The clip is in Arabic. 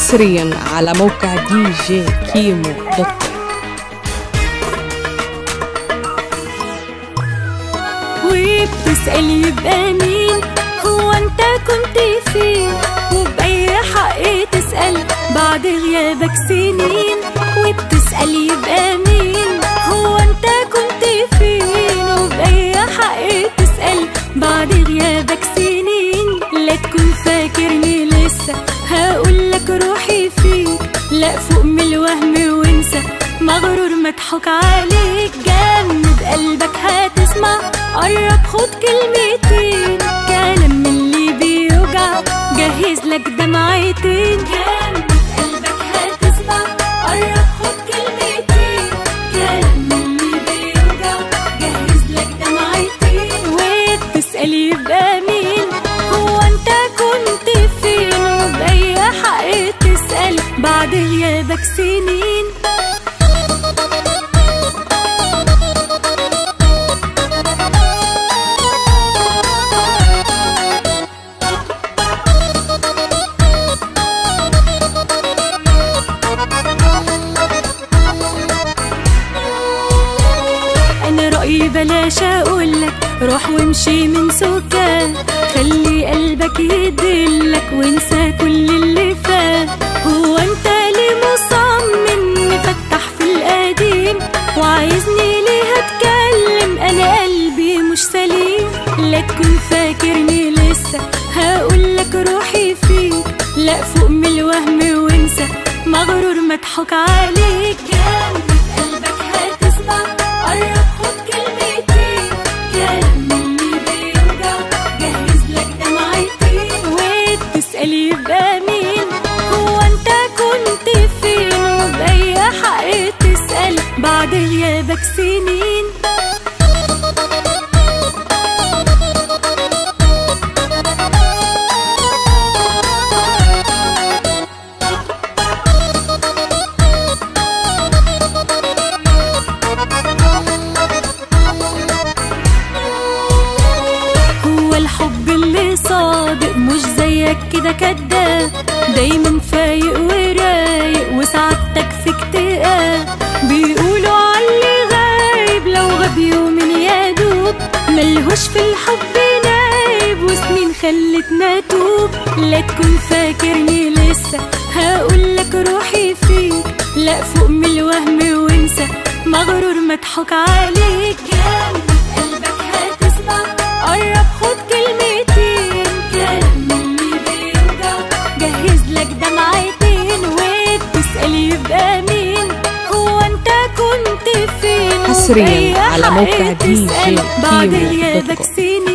حصريا على موقع دي جي كيمو دوت وبتسأل يبقى مين هو أنت كنت فين؟ وبأي حق تسأل؟ بعد غيابك سنين. وبتسأل يبقى مين هو أنت كنت فين؟ وبأي حق تسأل؟ بعد روحي فيك لا فوق من الوهم وانسى. مغرور مضحوك عليك جمد قلبك هتسمع. قرب خد كلمتين كلام من اللي بيوجع. جهز لك دمعتين. جمد غيابك سنين. رأيي بلاش أقولك روح وامشي من سكان خلي قلبك يدلك وانسى كل اللي فات. سليم لا تكون فاكرني لسه. هقولك روحي فيك. لا فوق من الوهم وانسى. مغرور مضحوك عليك. قلبك هتسمع. قرب خد كلمتين. اللي جهز لك دمعتين. وتسأل يبقى مين؟ هو انت كنت فين؟ وبأي حق تسأل. بعد غيابك سنين. زيك كده كداب دايما فايق ورايق وسعادتك في اكتئاب. بيقولوا علي غايب لو غاب يومين يا دوب ملهوش في الحب نايب وسنين خلتنا توب. لا تكون فاكرني لسه هقولك روحي فيك. لا فوق من الوهم وانسى مغرور مضحوك عليك. جنب يبقى مين هو أنت كنت فين حصرياً على موقع تسأل DJ بعد غيابك. سنين